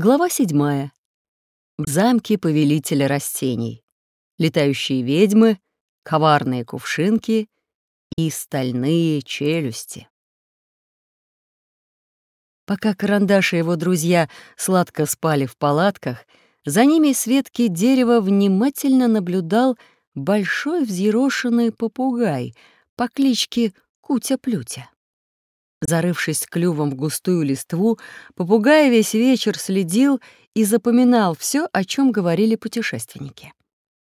Глава седьмая. В замке повелителя растений. Летающие ведьмы, коварные кувшинки и стальные челюсти. Пока Карандаш и его друзья сладко спали в палатках, за ними с ветки дерева внимательно наблюдал большой взъерошенный попугай по кличке Кутя-Плютя. Зарывшись клювом в густую листву, попугай весь вечер следил и запоминал все, о чем говорили путешественники.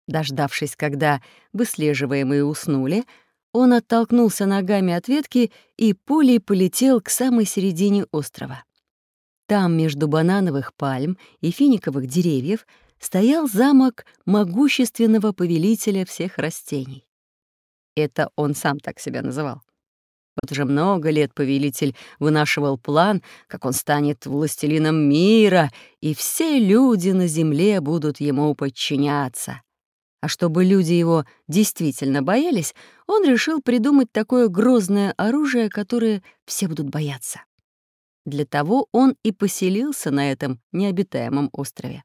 Дождавшись, когда выслеживаемые уснули, он оттолкнулся ногами от ветки и пулей полетел к самой середине острова. Там, между банановых пальм и финиковых деревьев, стоял замок могущественного повелителя всех растений. Это он сам так себя называл. Вот уже много лет повелитель вынашивал план, как он станет властелином мира, и все люди на земле будут ему подчиняться. А чтобы люди его действительно боялись, он решил придумать такое грозное оружие, которое все будут бояться. Для того он и поселился на этом необитаемом острове.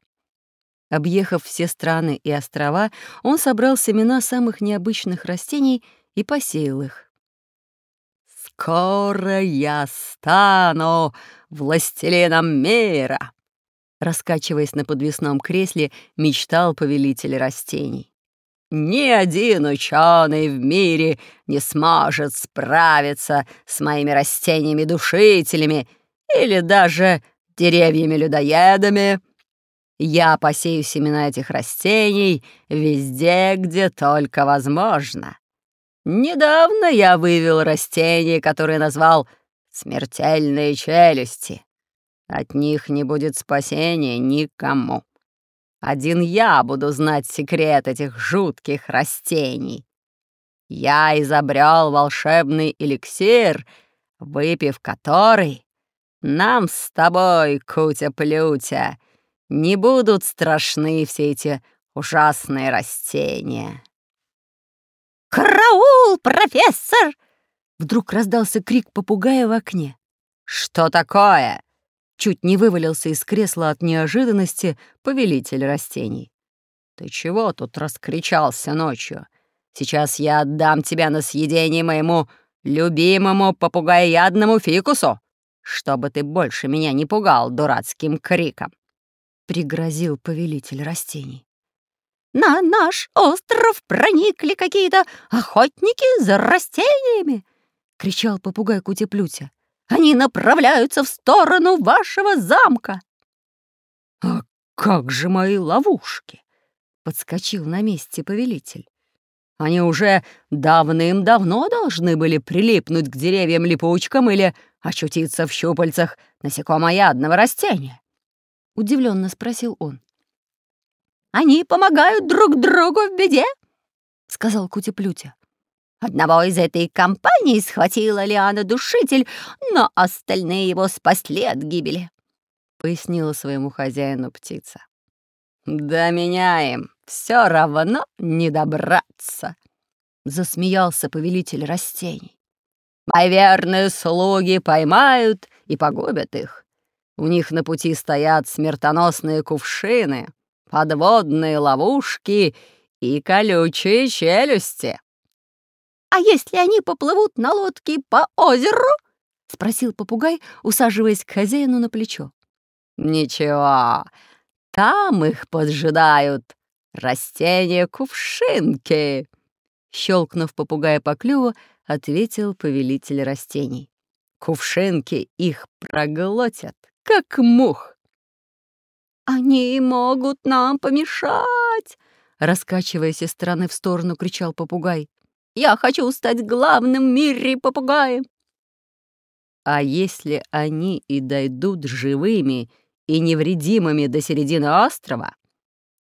Объехав все страны и острова, он собрал семена самых необычных растений и посеял их. «Скоро я стану властелином мира!» Раскачиваясь на подвесном кресле, мечтал повелитель растений. «Ни один ученый в мире не сможет справиться с моими растениями-душителями или даже деревьями-людоедами. Я посею семена этих растений везде, где только возможно. Недавно я вывел растение, которое назвал «смертельные челюсти». От них не будет спасения никому. Один я буду знать секрет этих жутких растений. Я изобрел волшебный эликсир, выпив который, нам с тобой, Кутя-Плютя, не будут страшны все эти ужасные растения. «Караул, профессор!» Вдруг раздался крик попугая в окне. «Что такое?» Чуть не вывалился из кресла от неожиданности повелитель растений. «Ты чего тут раскричался ночью? Сейчас я отдам тебя на съедение моему любимому попугаядному фикусу, чтобы ты больше меня не пугал дурацким криком!» Пригрозил повелитель растений. На наш остров проникли какие-то охотники за растениями!» — кричал попугай Кутеплютя. «Они направляются в сторону вашего замка!» «А как же мои ловушки?» — подскочил на месте повелитель. «Они уже давным-давно должны были прилипнуть к деревьям-липучкам или очутиться в щупальцах насекомоядного растения?» — удивленно спросил он. Они помогают друг другу в беде», — сказал Кутеплютя. Одного из этой компании схватила Лиана-душитель, но остальные его спасли от гибели», — пояснила своему хозяину птица. «Да меня им все равно не добраться», — засмеялся повелитель растений. «Мои верные слуги поймают и погубят их. У них на пути стоят смертоносные кувшины, подводные ловушки и колючие челюсти. «А если они поплывут на лодке по озеру?» — спросил попугай, усаживаясь к хозяину на плечо. «Ничего, там их поджидают растения-кувшинки!» Щелкнув попугая по клюву, ответил повелитель растений. «Кувшинки их проглотят, как мух!» «Они могут нам помешать!» Раскачиваясь из стороны в сторону, кричал попугай. «Я хочу стать главным в мире попугаем!» «А если они и дойдут живыми и невредимыми до середины острова,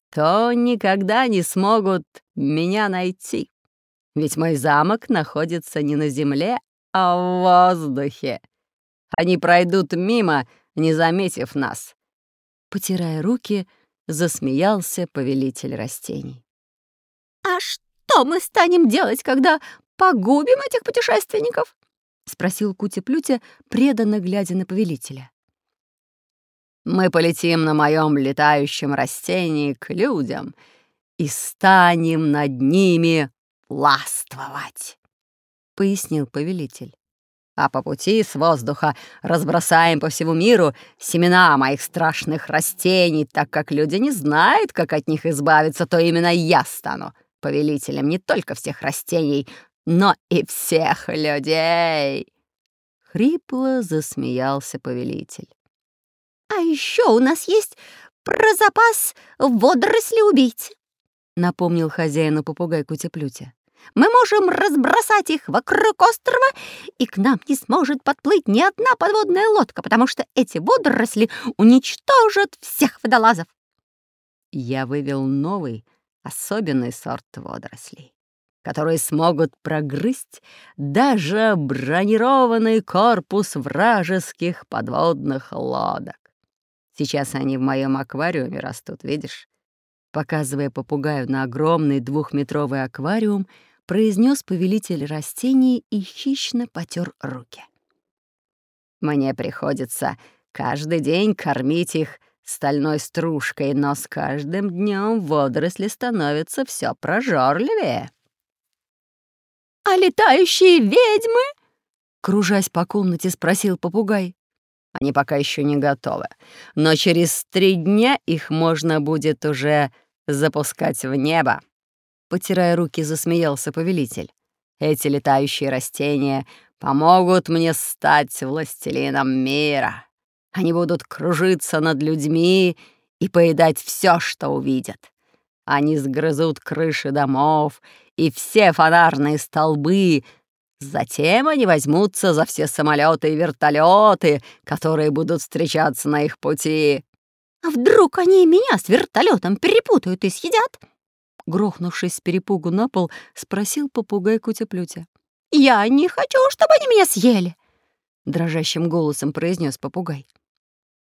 то никогда не смогут меня найти. Ведь мой замок находится не на земле, а в воздухе. Они пройдут мимо, не заметив нас, Потирая руки, засмеялся повелитель растений. «А что мы станем делать, когда погубим этих путешественников?» — спросил Кутя-Плютя, преданно глядя на повелителя. Мы полетим на моем летающем растении к людям и станем над ними властвовать», — пояснил повелитель. «А по пути с воздуха разбросаем по всему миру семена моих страшных растений, так как люди не знают, как от них избавиться, то именно я стану повелителем не только всех растений, но и всех людей!» Хрипло засмеялся повелитель. «А еще у нас есть про запас водоросли убить», — напомнил хозяину попугай Кутеплютя. «Мы можем разбросать их вокруг острова, и к нам не сможет подплыть ни одна подводная лодка, потому что эти водоросли уничтожат всех водолазов». Я вывел новый, особенный сорт водорослей, которые смогут прогрызть даже бронированный корпус вражеских подводных лодок. Сейчас они в моем аквариуме растут, видишь? Показывая попугаю на огромный двухметровый аквариум, произнес повелитель растений и хищно потер руки. Мне приходится каждый день кормить их стальной стружкой, но с каждым днем водоросли становятся все прожорливее. «А летающие ведьмы?» — кружась по комнате, спросил попугай. «Они пока еще не готовы, но через три дня их можно будет уже запускать в небо», — потирая руки, засмеялся повелитель. «Эти летающие растения помогут мне стать властелином мира». Они будут кружиться над людьми и поедать все, что увидят. Они сгрызут крыши домов и все фонарные столбы. Затем они возьмутся за все самолеты и вертолеты, которые будут встречаться на их пути. А вдруг они меня с вертолетом перепутают и съедят? Грохнувшись с перепугу на пол, спросил попугай Кутя-Плютя. «Я не хочу, чтобы они меня съели!» Дрожащим голосом произнес попугай.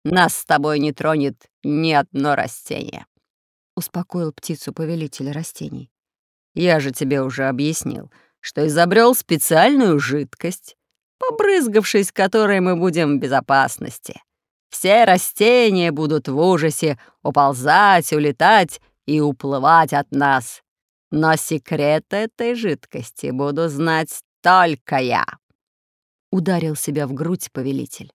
Нас с тобой не тронет ни одно растение», — успокоил птицу повелитель растений. «Я же тебе уже объяснил, что изобрел специальную жидкость, побрызгавшись которой мы будем в безопасности. Все растения будут в ужасе уползать, улетать и уплывать от нас. Но секрет этой жидкости буду знать только я». Ударил себя в грудь повелитель.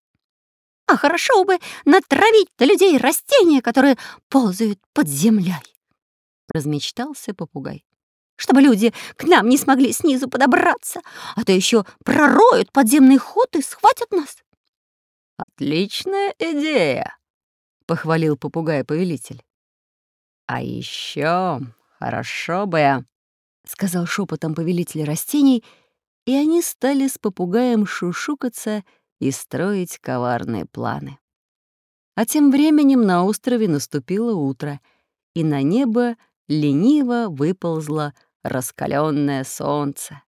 А хорошо бы натравить на людей растения, которые ползают под землей. Размечтался попугай. Чтобы люди к нам не смогли снизу подобраться, а то еще пророют подземный ход и схватят нас. Отличная идея, похвалил попугай-повелитель. А еще хорошо бы, сказал шепотом повелитель растений, и они стали с попугаем шушукаться и строить коварные планы. А тем временем на острове наступило утро, и на небо лениво выползло раскаленное солнце.